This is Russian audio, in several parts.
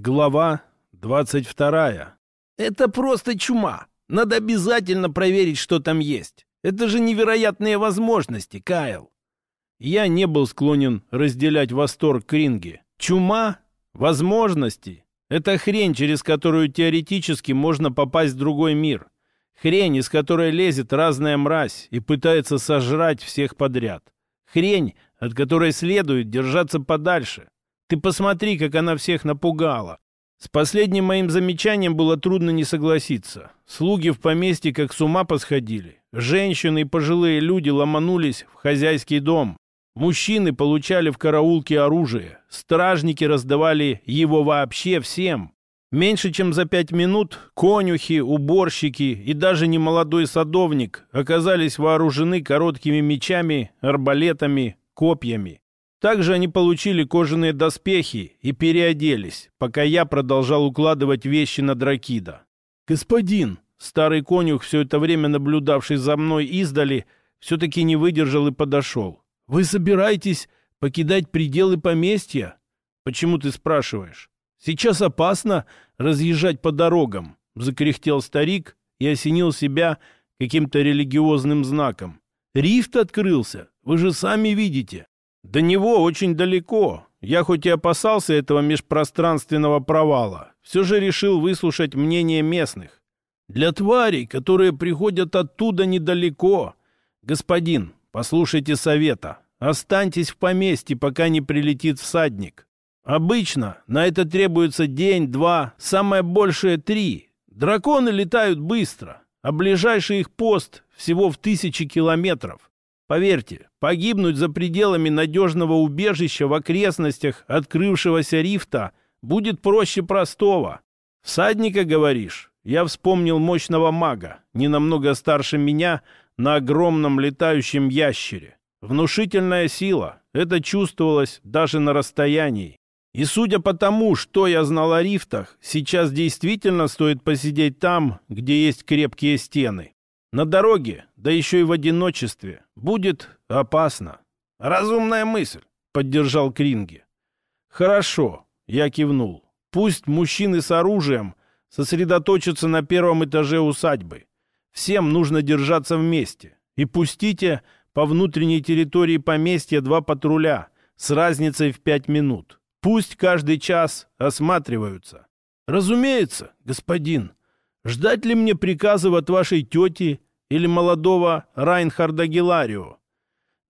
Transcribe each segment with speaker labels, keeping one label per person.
Speaker 1: Глава 22. Это просто чума. Надо обязательно проверить, что там есть. Это же невероятные возможности, Кайл. Я не был склонен разделять восторг Кринги. Чума? Возможности? Это хрень, через которую теоретически можно попасть в другой мир. Хрень, из которой лезет разная мразь и пытается сожрать всех подряд. Хрень, от которой следует держаться подальше. Ты посмотри, как она всех напугала. С последним моим замечанием было трудно не согласиться. Слуги в поместье как с ума посходили. Женщины и пожилые люди ломанулись в хозяйский дом. Мужчины получали в караулке оружие. Стражники раздавали его вообще всем. Меньше чем за пять минут конюхи, уборщики и даже немолодой садовник оказались вооружены короткими мечами, арбалетами, копьями. Также они получили кожаные доспехи и переоделись, пока я продолжал укладывать вещи на дракида. «Господин!» Старый конюх, все это время наблюдавший за мной издали, все-таки не выдержал и подошел. «Вы собираетесь покидать пределы поместья?» «Почему ты спрашиваешь?» «Сейчас опасно разъезжать по дорогам», — закряхтел старик и осенил себя каким-то религиозным знаком. «Рифт открылся, вы же сами видите». До него очень далеко. Я хоть и опасался этого межпространственного провала, все же решил выслушать мнение местных. Для тварей, которые приходят оттуда недалеко. Господин, послушайте совета. Останьтесь в поместье, пока не прилетит всадник. Обычно на это требуется день, два, самое большее три. Драконы летают быстро, а ближайший их пост всего в тысячи километров. Поверьте, погибнуть за пределами надежного убежища в окрестностях открывшегося рифта будет проще простого. Всадника, говоришь? Я вспомнил мощного мага, не намного старше меня, на огромном летающем ящере. Внушительная сила, это чувствовалось даже на расстоянии. И судя по тому, что я знал о рифтах, сейчас действительно стоит посидеть там, где есть крепкие стены. На дороге, да еще и в одиночестве, будет опасно. Разумная мысль, поддержал Кринги. Хорошо, я кивнул. Пусть мужчины с оружием сосредоточатся на первом этаже усадьбы. Всем нужно держаться вместе. И пустите по внутренней территории поместья два патруля с разницей в пять минут. Пусть каждый час осматриваются. Разумеется, господин, Ждать ли мне приказов от вашей тети или молодого Райнхарда Геларио?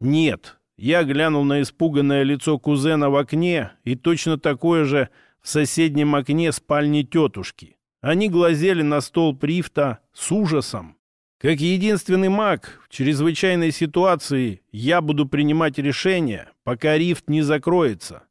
Speaker 1: Нет. Я глянул на испуганное лицо кузена в окне и точно такое же в соседнем окне спальни тетушки. Они глазели на стол прифта с ужасом. Как единственный маг в чрезвычайной ситуации я буду принимать решения, пока рифт не закроется.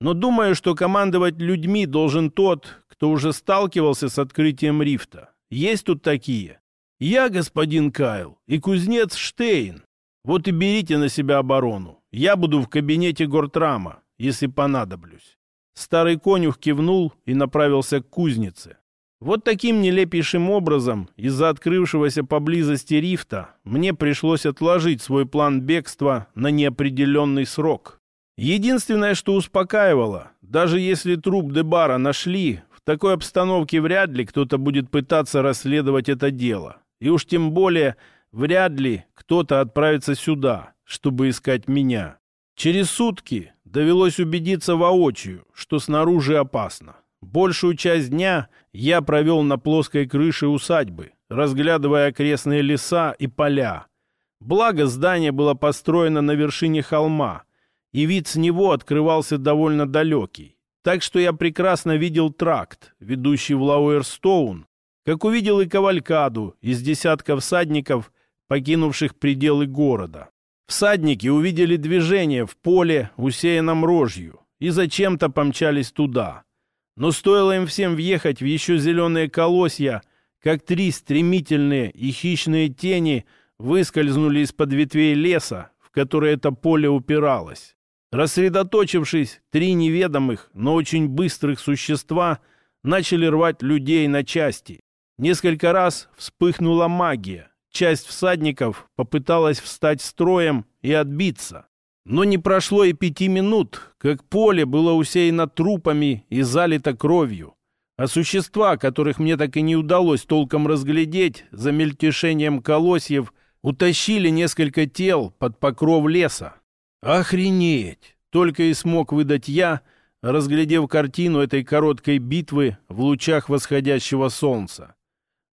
Speaker 1: Но думаю, что командовать людьми должен тот, кто уже сталкивался с открытием рифта. Есть тут такие? Я господин Кайл и кузнец Штейн. Вот и берите на себя оборону. Я буду в кабинете Гортрама, если понадоблюсь. Старый конюх кивнул и направился к кузнице. Вот таким нелепейшим образом, из-за открывшегося поблизости рифта, мне пришлось отложить свой план бегства на неопределенный срок. Единственное, что успокаивало, даже если труп Дебара нашли, такой обстановке вряд ли кто-то будет пытаться расследовать это дело. И уж тем более вряд ли кто-то отправится сюда, чтобы искать меня. Через сутки довелось убедиться воочию, что снаружи опасно. Большую часть дня я провел на плоской крыше усадьбы, разглядывая окрестные леса и поля. Благо здание было построено на вершине холма, и вид с него открывался довольно далекий. Так что я прекрасно видел тракт, ведущий в Лауэрстоун, как увидел и кавалькаду из десятков всадников, покинувших пределы города. Всадники увидели движение в поле, усеянном рожью, и зачем-то помчались туда. Но стоило им всем въехать в еще зеленые колосья, как три стремительные и хищные тени выскользнули из-под ветвей леса, в который это поле упиралось. Рассредоточившись, три неведомых, но очень быстрых существа начали рвать людей на части. Несколько раз вспыхнула магия. Часть всадников попыталась встать строем и отбиться. Но не прошло и пяти минут, как поле было усеяно трупами и залито кровью. А существа, которых мне так и не удалось толком разглядеть, за мельтешением колосьев, утащили несколько тел под покров леса. «Охренеть!» — только и смог выдать я, разглядев картину этой короткой битвы в лучах восходящего солнца.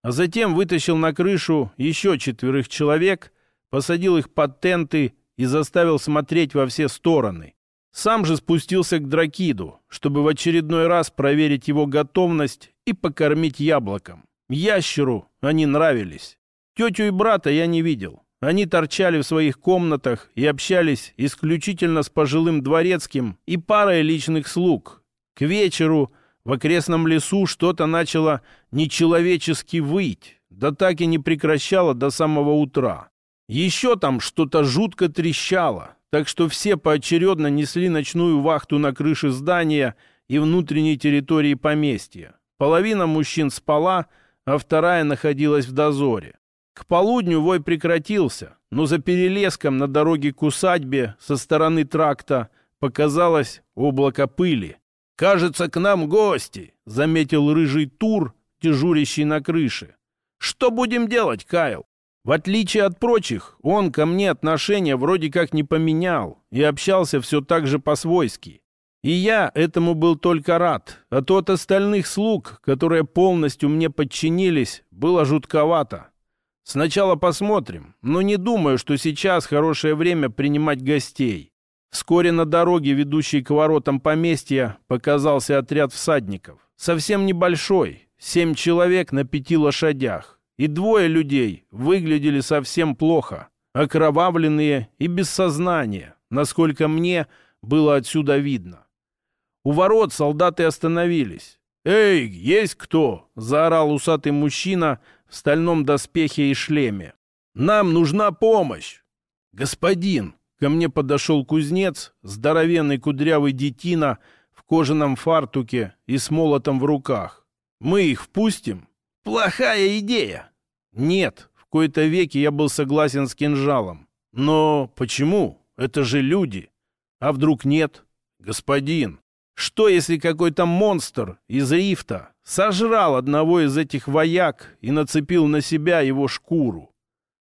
Speaker 1: А затем вытащил на крышу еще четверых человек, посадил их под тенты и заставил смотреть во все стороны. Сам же спустился к Дракиду, чтобы в очередной раз проверить его готовность и покормить яблоком. Ящеру они нравились. Тетю и брата я не видел. Они торчали в своих комнатах и общались исключительно с пожилым дворецким и парой личных слуг. К вечеру в окрестном лесу что-то начало нечеловечески выть, да так и не прекращало до самого утра. Еще там что-то жутко трещало, так что все поочередно несли ночную вахту на крыше здания и внутренней территории поместья. Половина мужчин спала, а вторая находилась в дозоре. К полудню вой прекратился, но за перелеском на дороге к усадьбе со стороны тракта показалось облако пыли. «Кажется, к нам гости», — заметил рыжий тур, дежурящий на крыше. «Что будем делать, Кайл?» В отличие от прочих, он ко мне отношения вроде как не поменял и общался все так же по-свойски. И я этому был только рад, а то от остальных слуг, которые полностью мне подчинились, было жутковато. Сначала посмотрим, но не думаю, что сейчас хорошее время принимать гостей. Вскоре на дороге, ведущей к воротам поместья, показался отряд всадников. Совсем небольшой, семь человек на пяти лошадях и двое людей выглядели совсем плохо, окровавленные и без сознания, насколько мне было отсюда видно. У ворот солдаты остановились. «Эй, есть кто?» — заорал усатый мужчина в стальном доспехе и шлеме. «Нам нужна помощь!» «Господин!» — ко мне подошел кузнец, здоровенный кудрявый детина в кожаном фартуке и с молотом в руках. «Мы их впустим?» Плохая идея. Нет, в кои-то веки я был согласен с кинжалом. Но почему? Это же люди. А вдруг нет? Господин, что если какой-то монстр из рифта сожрал одного из этих вояк и нацепил на себя его шкуру?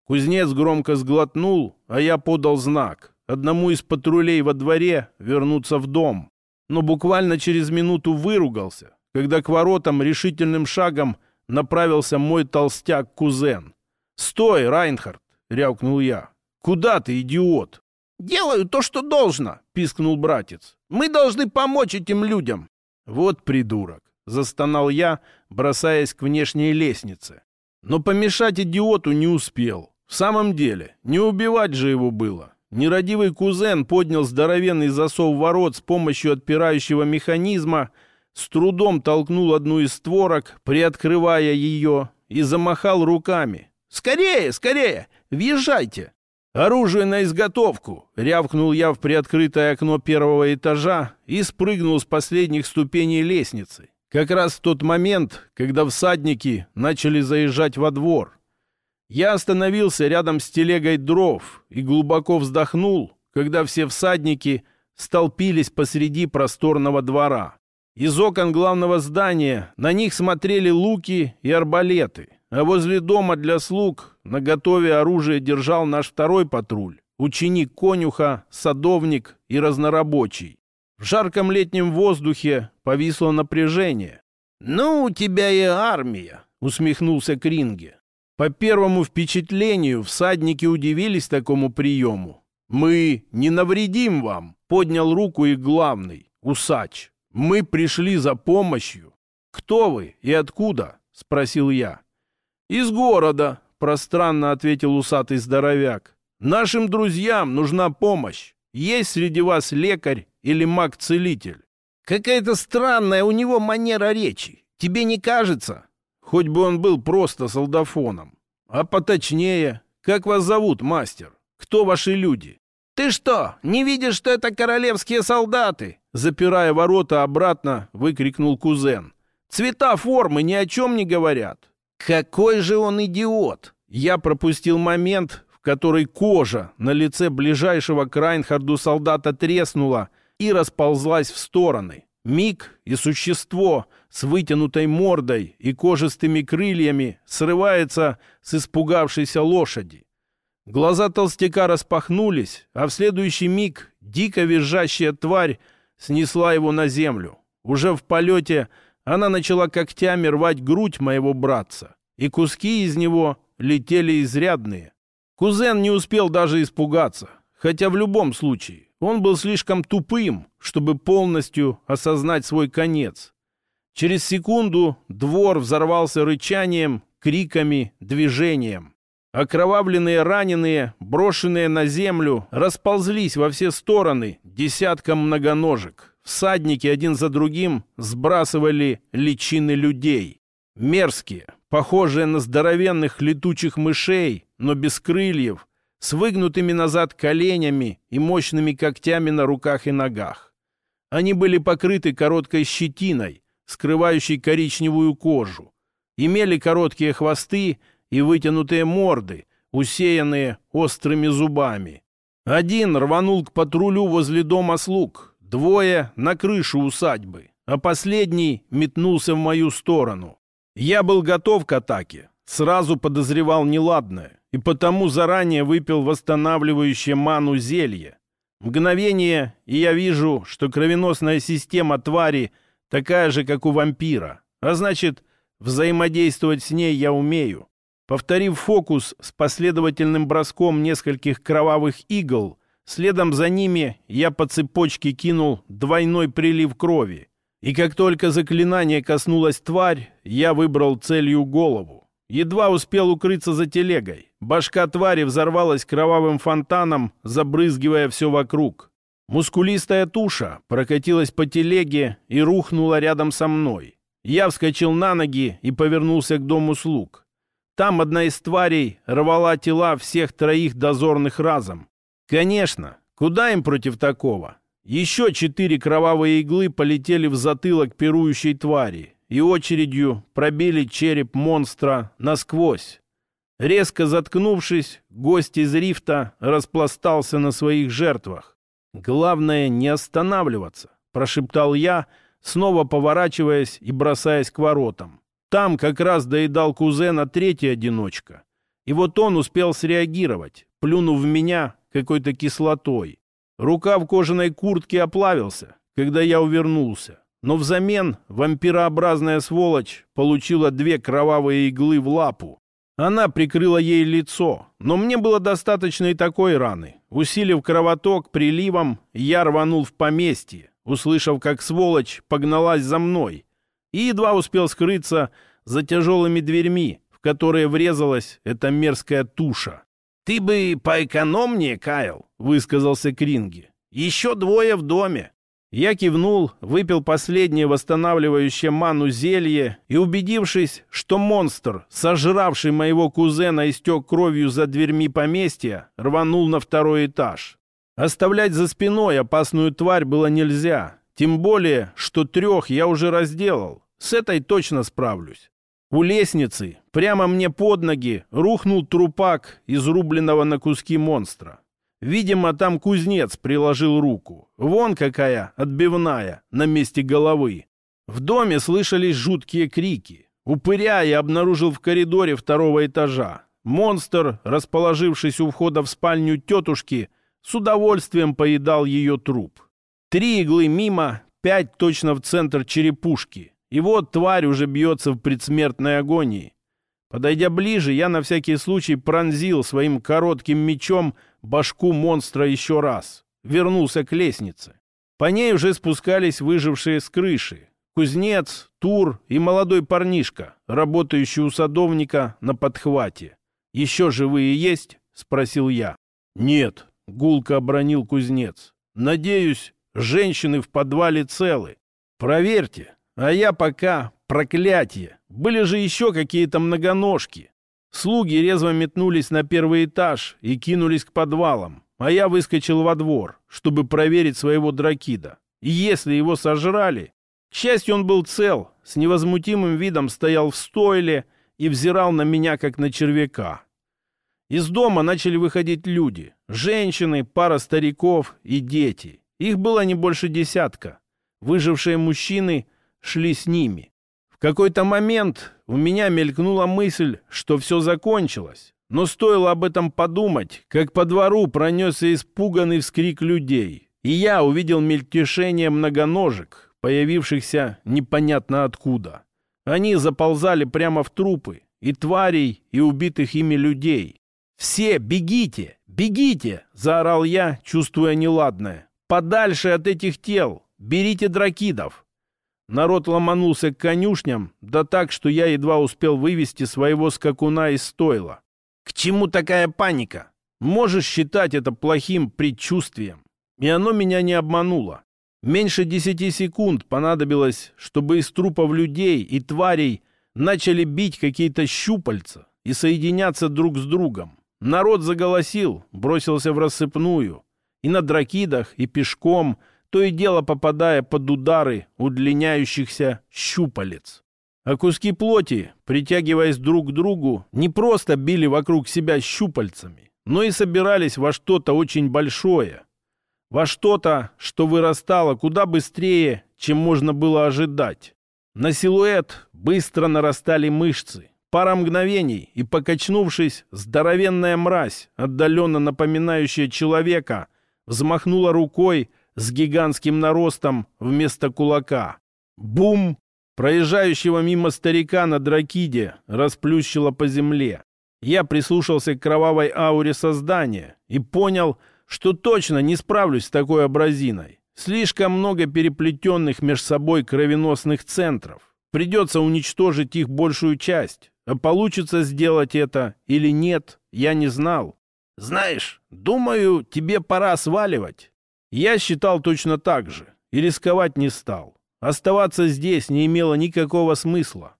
Speaker 1: Кузнец громко сглотнул, а я подал знак. Одному из патрулей во дворе вернуться в дом. Но буквально через минуту выругался, когда к воротам решительным шагом направился мой толстяк-кузен. «Стой, Райнхард!» — рявкнул я. «Куда ты, идиот?»
Speaker 2: «Делаю то, что должно!» — пискнул братец. «Мы должны помочь этим людям!»
Speaker 1: «Вот придурок!» — застонал я, бросаясь к внешней лестнице. Но помешать идиоту не успел. В самом деле, не убивать же его было. Нерадивый кузен поднял здоровенный засов ворот с помощью отпирающего механизма — с трудом толкнул одну из створок, приоткрывая ее, и замахал руками. «Скорее, скорее! Въезжайте!» «Оружие на изготовку!» — рявкнул я в приоткрытое окно первого этажа и спрыгнул с последних ступеней лестницы. Как раз в тот момент, когда всадники начали заезжать во двор. Я остановился рядом с телегой дров и глубоко вздохнул, когда все всадники столпились посреди просторного двора. Из окон главного здания на них смотрели луки и арбалеты, а возле дома для слуг на готове оружие держал наш второй патруль, ученик конюха, садовник и разнорабочий. В жарком летнем воздухе повисло напряжение.
Speaker 2: «Ну, у тебя и армия», — усмехнулся Кринге.
Speaker 1: По первому впечатлению всадники удивились такому приему. «Мы не навредим вам», — поднял руку их главный, усач. «Мы пришли за помощью». «Кто вы и откуда?» — спросил я. «Из города», — пространно ответил усатый здоровяк. «Нашим друзьям нужна помощь. Есть среди вас лекарь или маг-целитель?»
Speaker 2: «Какая-то странная у него манера речи. Тебе не кажется?»
Speaker 1: «Хоть бы он был просто солдафоном. А поточнее, как вас зовут, мастер? Кто ваши люди?»
Speaker 2: «Ты что, не видишь, что это королевские солдаты?»
Speaker 1: Запирая ворота обратно, выкрикнул кузен. «Цвета формы ни о чем не говорят».
Speaker 2: «Какой же он идиот!»
Speaker 1: Я пропустил момент, в которой кожа на лице ближайшего к Райнхарду солдата треснула и расползлась в стороны. Миг и существо с вытянутой мордой и кожистыми крыльями срывается с испугавшейся лошади. Глаза толстяка распахнулись, а в следующий миг дико визжащая тварь снесла его на землю. Уже в полете она начала когтями рвать грудь моего братца, и куски из него летели изрядные. Кузен не успел даже испугаться, хотя в любом случае он был слишком тупым, чтобы полностью осознать свой конец. Через секунду двор взорвался рычанием, криками, движением. Окровавленные раненые, брошенные на землю, расползлись во все стороны десятком многоножек. Всадники один за другим сбрасывали личины людей. Мерзкие, похожие на здоровенных летучих мышей, но без крыльев, с выгнутыми назад коленями и мощными когтями на руках и ногах. Они были покрыты короткой щетиной, скрывающей коричневую кожу, имели короткие хвосты и вытянутые морды, усеянные острыми зубами. Один рванул к патрулю возле дома слуг, двое — на крышу усадьбы, а последний метнулся в мою сторону. Я был готов к атаке, сразу подозревал неладное, и потому заранее выпил восстанавливающее ману зелье. Мгновение, и я вижу, что кровеносная система твари такая же, как у вампира, а значит, взаимодействовать с ней я умею. Повторив фокус с последовательным броском нескольких кровавых игл, следом за ними я по цепочке кинул двойной прилив крови. И как только заклинание коснулось тварь, я выбрал целью голову. Едва успел укрыться за телегой. Башка твари взорвалась кровавым фонтаном, забрызгивая все вокруг. Мускулистая туша прокатилась по телеге и рухнула рядом со мной. Я вскочил на ноги и повернулся к дому слуг. Там одна из тварей рвала тела всех троих дозорных разом. Конечно, куда им против такого? Еще четыре кровавые иглы полетели в затылок пирующей твари и очередью пробили череп монстра насквозь. Резко заткнувшись, гость из рифта распластался на своих жертвах. «Главное не останавливаться», — прошептал я, снова поворачиваясь и бросаясь к воротам. Там как раз доедал кузена третий одиночка. И вот он успел среагировать, плюнув в меня какой-то кислотой. Рука в кожаной куртке оплавился, когда я увернулся. Но взамен вампирообразная сволочь получила две кровавые иглы в лапу. Она прикрыла ей лицо, но мне было достаточно и такой раны. Усилив кровоток приливом, я рванул в поместье, услышав, как сволочь погналась за мной, и едва успел скрыться за тяжелыми дверьми, в которые врезалась эта мерзкая туша. «Ты бы поэкономнее, Кайл», — высказался Кринги. «Еще двое в доме». Я кивнул, выпил последнее восстанавливающее ману зелье и, убедившись, что монстр, сожравший моего кузена, истек кровью за дверьми поместья, рванул на второй этаж. Оставлять за спиной опасную тварь было нельзя, тем более, что трех я уже разделал. С этой точно справлюсь. У лестницы, прямо мне под ноги, рухнул трупак изрубленного на куски монстра. Видимо, там кузнец приложил руку. Вон какая отбивная на месте головы. В доме слышались жуткие крики. Упыря я обнаружил в коридоре второго этажа. Монстр, расположившись у входа в спальню тетушки, с удовольствием поедал ее труп. Три иглы мимо, пять точно в центр черепушки. И вот тварь уже бьется в предсмертной агонии. Подойдя ближе, я на всякий случай пронзил своим коротким мечом башку монстра еще раз. Вернулся к лестнице. По ней уже спускались выжившие с крыши. Кузнец, Тур и молодой парнишка, работающий у садовника на подхвате. «Еще живые есть?» — спросил я. «Нет», — гулко обронил кузнец. «Надеюсь, женщины в подвале целы. Проверьте, а я пока проклятие. Были же еще какие-то многоножки. Слуги резво метнулись на первый этаж и кинулись к подвалам, а я выскочил во двор, чтобы проверить своего дракида. И если его сожрали... К счастью, он был цел, с невозмутимым видом стоял в стойле и взирал на меня, как на червяка. Из дома начали выходить люди. Женщины, пара стариков и дети. Их было не больше десятка. Выжившие мужчины шли с ними. Какой-то момент у меня мелькнула мысль, что все закончилось. Но стоило об этом подумать, как по двору пронесся испуганный вскрик людей. И я увидел мельтешение многоножек, появившихся непонятно откуда. Они заползали прямо в трупы, и тварей, и убитых ими людей. «Все, бегите! Бегите!» — заорал я, чувствуя неладное. «Подальше от этих тел! Берите дракидов!» Народ ломанулся к конюшням, да так, что я едва успел вывести своего скакуна из стойла. «К чему такая паника? Можешь считать это плохим предчувствием?» И оно меня не обмануло. Меньше десяти секунд понадобилось, чтобы из трупов людей и тварей начали бить какие-то щупальца и соединяться друг с другом. Народ заголосил, бросился в рассыпную. И на дракидах, и пешком, то и дело попадая под удары удлиняющихся щупалец. А куски плоти, притягиваясь друг к другу, не просто били вокруг себя щупальцами, но и собирались во что-то очень большое. Во что-то, что вырастало куда быстрее, чем можно было ожидать. На силуэт быстро нарастали мышцы, Пара мгновений, и, покачнувшись, здоровенная мразь, отдаленно напоминающая человека, взмахнула рукой с гигантским наростом вместо кулака. Бум! Проезжающего мимо старика на дракиде расплющило по земле. Я прислушался к кровавой ауре создания и понял, что точно не справлюсь с такой абразиной. Слишком много переплетенных между собой кровеносных центров. Придется уничтожить их большую часть. А получится сделать это или нет, я не знал. Знаешь, думаю, тебе пора сваливать. Я считал точно так же и рисковать не стал. Оставаться здесь не имело никакого смысла.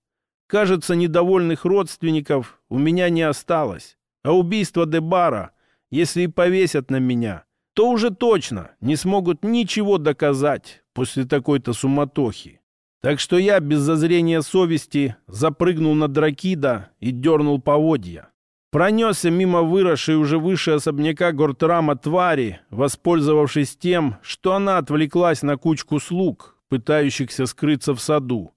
Speaker 1: Кажется, недовольных родственников у меня не осталось. А убийство Дебара, если и повесят на меня, то уже точно не смогут ничего доказать после такой-то суматохи. Так что я без зазрения совести запрыгнул на дракида и дернул поводья. Пронесся мимо выросшей уже выше особняка Гортрама твари, воспользовавшись тем, что она отвлеклась на кучку слуг, пытающихся скрыться в саду.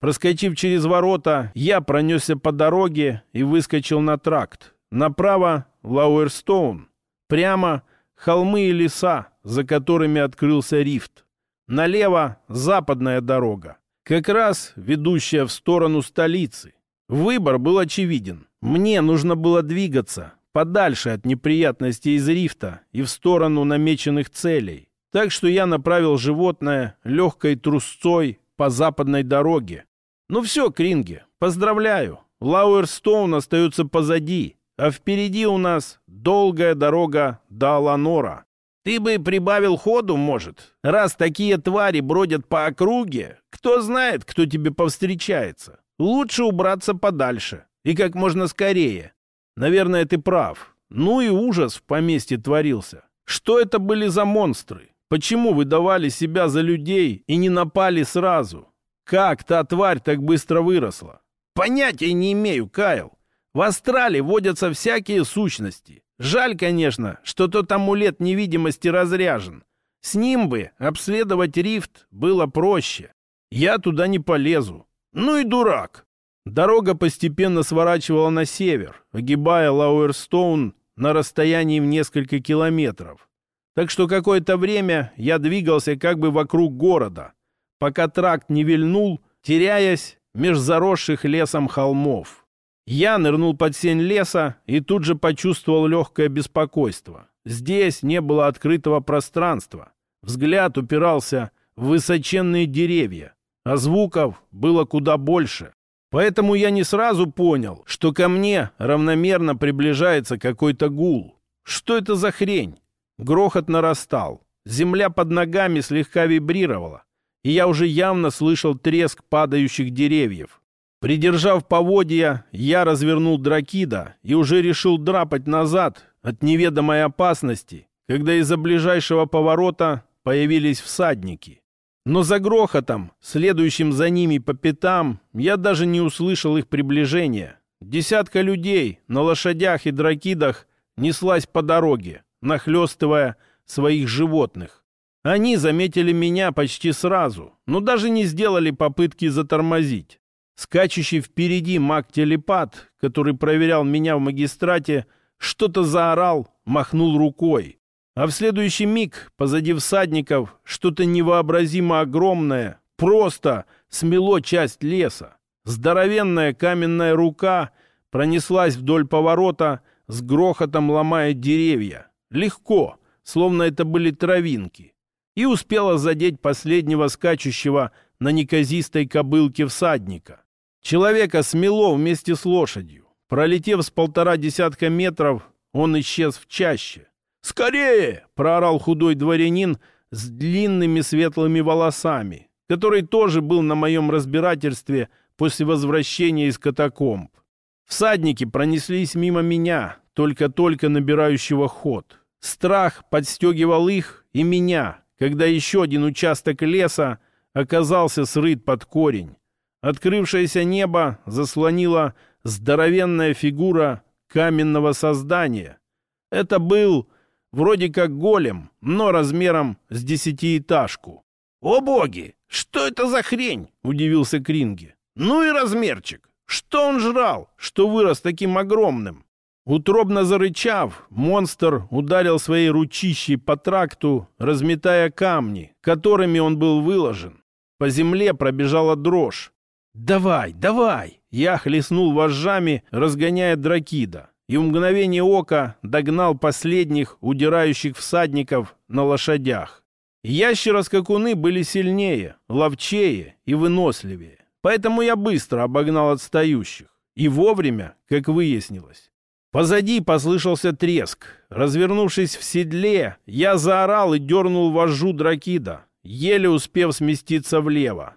Speaker 1: Проскочив через ворота, я пронесся по дороге и выскочил на тракт. Направо — Лауэрстоун. Прямо — холмы и леса, за которыми открылся рифт. Налево — западная дорога как раз ведущая в сторону столицы. Выбор был очевиден. Мне нужно было двигаться подальше от неприятностей из рифта и в сторону намеченных целей. Так что я направил животное легкой трусцой по западной дороге. Ну все, Кринги, поздравляю. Лауэрстоун остается позади, а впереди у нас долгая дорога до Аланора. Ты бы прибавил ходу, может. Раз такие твари бродят по округе, кто знает, кто тебе повстречается. Лучше убраться подальше. И как можно скорее. Наверное, ты прав. Ну и ужас в поместье творился. Что это были за монстры? Почему выдавали себя за людей и не напали сразу? Как та тварь так быстро выросла? Понятия не имею, Кайл. В Астрале водятся всякие сущности. Жаль, конечно, что тот амулет невидимости разряжен. С ним бы обследовать рифт было проще. Я туда не полезу. Ну и дурак. Дорога постепенно сворачивала на север, огибая Лауэрстоун на расстоянии в несколько километров. Так что какое-то время я двигался как бы вокруг города, пока тракт не вильнул, теряясь меж заросших лесом холмов. Я нырнул под сень леса и тут же почувствовал легкое беспокойство. Здесь не было открытого пространства. Взгляд упирался в высоченные деревья, а звуков было куда больше. Поэтому я не сразу понял, что ко мне равномерно приближается какой-то гул. Что это за хрень? Грохот нарастал. Земля под ногами слегка вибрировала, и я уже явно слышал треск падающих деревьев. Придержав поводья, я развернул дракида и уже решил драпать назад от неведомой опасности, когда из-за ближайшего поворота появились всадники. Но за грохотом, следующим за ними по пятам, я даже не услышал их приближения. Десятка людей на лошадях и дракидах неслась по дороге, нахлестывая своих животных. Они заметили меня почти сразу, но даже не сделали попытки затормозить. Скачущий впереди маг-телепат, который проверял меня в магистрате, что-то заорал, махнул рукой. А в следующий миг позади всадников что-то невообразимо огромное просто смело часть леса. Здоровенная каменная рука пронеслась вдоль поворота, с грохотом ломая деревья. Легко, словно это были травинки. И успела задеть последнего скачущего на неказистой кобылке всадника. Человека смело вместе с лошадью. Пролетев с полтора десятка метров, он исчез в чаще. «Скорее!» — проорал худой дворянин с длинными светлыми волосами, который тоже был на моем разбирательстве после возвращения из катакомб. Всадники пронеслись мимо меня, только-только набирающего ход. Страх подстегивал их и меня, когда еще один участок леса оказался срыт под корень. Открывшееся небо заслонила здоровенная фигура каменного создания. Это был вроде как голем, но размером с десятиэтажку.
Speaker 2: «О боги! Что это за хрень?» — удивился Кринги. «Ну и размерчик! Что он жрал, что вырос таким огромным?»
Speaker 1: Утробно зарычав, монстр ударил своей ручищей по тракту, разметая камни, которыми он был выложен. По земле пробежала дрожь. «Давай, давай!» Я хлестнул вожжами, разгоняя дракида, и в мгновение ока догнал последних удирающих всадников на лошадях. Ящероскакуны были сильнее, ловчее и выносливее, поэтому я быстро обогнал отстающих. И вовремя, как выяснилось. Позади послышался треск. Развернувшись в седле, я заорал и дернул вожжу дракида, еле успев сместиться влево.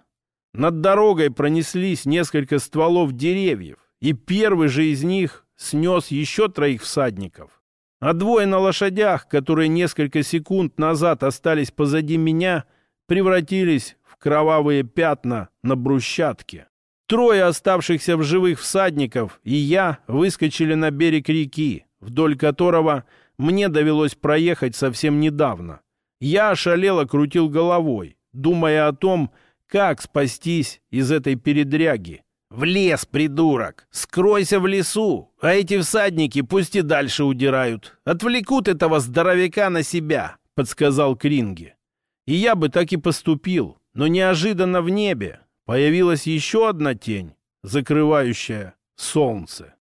Speaker 1: Над дорогой пронеслись несколько стволов деревьев, и первый же из них снес еще троих всадников. А двое на лошадях, которые несколько секунд назад остались позади меня, превратились в кровавые пятна на брусчатке. Трое оставшихся в живых всадников и я выскочили на берег реки, вдоль которого мне довелось проехать совсем недавно. Я ошалело крутил головой, думая о том, как спастись из этой передряги. «В лес, придурок! Скройся в лесу, а эти всадники пусть и дальше удирают. Отвлекут этого здоровяка на себя», — подсказал Кринги. И я бы так и поступил, но неожиданно в небе появилась еще одна тень, закрывающая солнце.